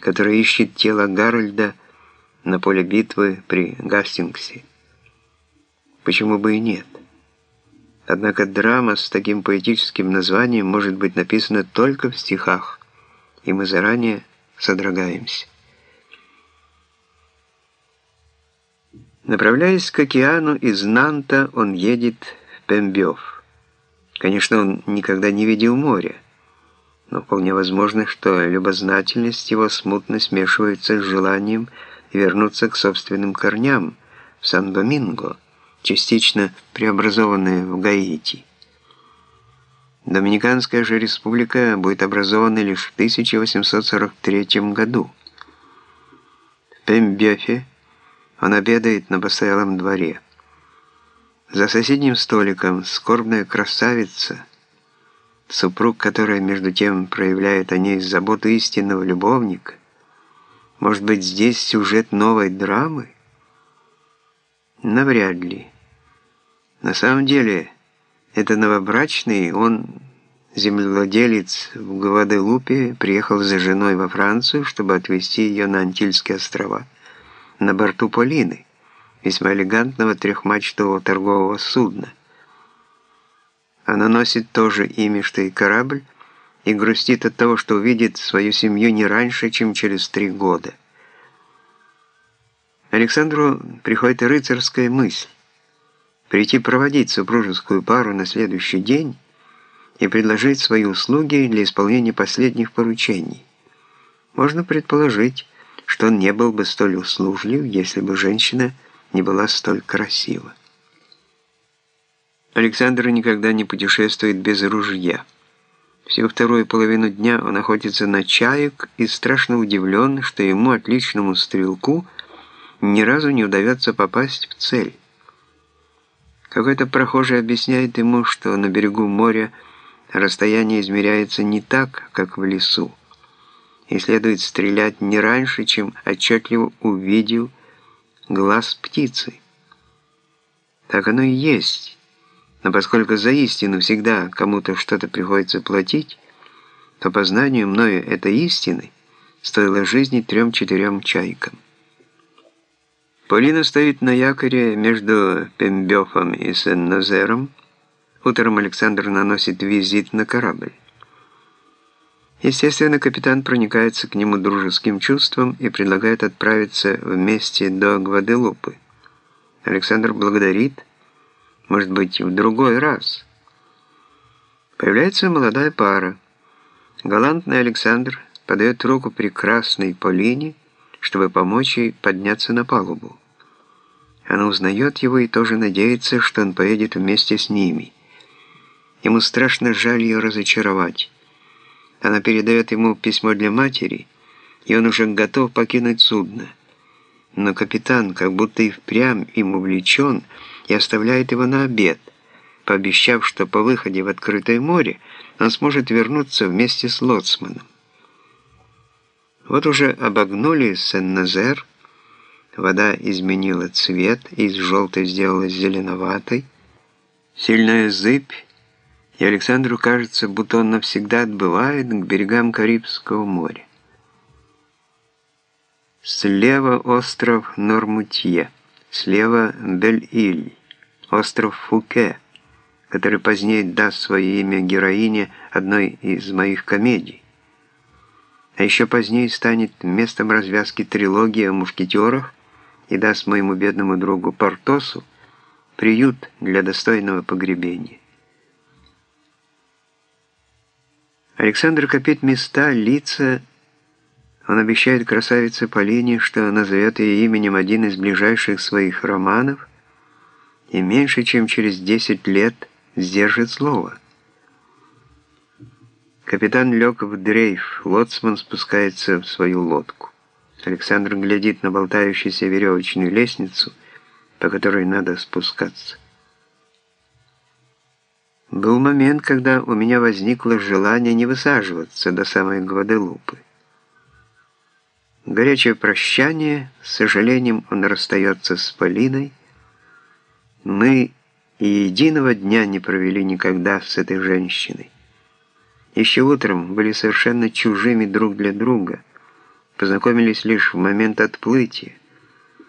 которая ищет тело Гарольда на поле битвы при Гастингсе. Почему бы и нет? Однако драма с таким поэтическим названием может быть написана только в стихах, и мы заранее содрогаемся. Направляясь к океану из Нанта, он едет в Пембёв. Конечно, он никогда не видел моря, но вполне возможно, что любознательность его смутно смешивается с желанием вернуться к собственным корням в Сан-Доминго, частично преобразованные в Гаити. Доминиканская же республика будет образована лишь в 1843 году. В Пембёфе он обедает на постоялом дворе. За соседним столиком скорбная красавица, супруг, которая между тем проявляет о ней заботу истинного любовника. Может быть, здесь сюжет новой драмы? Навряд ли. На самом деле, это новобрачный, он, землевладелец в Гваделупе, приехал за женой во Францию, чтобы отвезти ее на Антильские острова на борту Полины, весьма элегантного трехмачтового торгового судна. Она носит то же имя, что и корабль, и грустит от того, что увидит свою семью не раньше, чем через три года. Александру приходит рыцарская мысль прийти проводить супружескую пару на следующий день и предложить свои услуги для исполнения последних поручений. Можно предположить, что он не был бы столь услужлив, если бы женщина не была столь красива. Александр никогда не путешествует без ружья. Всю вторую половину дня он охотится на чаек и страшно удивлен, что ему, отличному стрелку, ни разу не удается попасть в цель. Какой-то прохожий объясняет ему, что на берегу моря расстояние измеряется не так, как в лесу и следует стрелять не раньше, чем отчетливо увидел глаз птицы. Так оно и есть. Но поскольку за истину всегда кому-то что-то приходится платить, то по знанию мною этой истины стоило жизни трем-четырем чайкам. Полина стоит на якоре между Пембёфом и Сен-Назером. Утром Александр наносит визит на корабль. Естественно, капитан проникается к нему дружеским чувством и предлагает отправиться вместе до Гваделупы. Александр благодарит, может быть, в другой раз. Появляется молодая пара. Галантный Александр подает руку прекрасной Полине, чтобы помочь ей подняться на палубу. Она узнает его и тоже надеется, что он поедет вместе с ними. Ему страшно жаль ее разочаровать. Она передает ему письмо для матери, и он уже готов покинуть судно. Но капитан, как будто и впрямь им увлечен, и оставляет его на обед, пообещав, что по выходе в открытое море он сможет вернуться вместе с лоцманом. Вот уже обогнули Сен-Назер, вода изменила цвет, и из желтой сделалась зеленоватой, сильная зыбь, и Александру кажется, будто он навсегда отбывает к берегам Карибского моря. Слева остров Нормутье, слева Бель-Иль, остров Фуке, который позднее даст свое имя героине одной из моих комедий. А еще позднее станет местом развязки трилогии о мушкетерах и даст моему бедному другу Портосу приют для достойного погребения. Александр копит места, лица. Он обещает красавице Полине, что назовет ее именем один из ближайших своих романов, и меньше чем через 10 лет сдержит слово. Капитан лег в дрейф, лоцман спускается в свою лодку. Александр глядит на болтающуюся веревочную лестницу, по которой надо спускаться. Был момент, когда у меня возникло желание не высаживаться до самой Гваделупы. Горячее прощание, с сожалением он расстается с Полиной. Мы и единого дня не провели никогда с этой женщиной. Еще утром были совершенно чужими друг для друга, познакомились лишь в момент отплытия.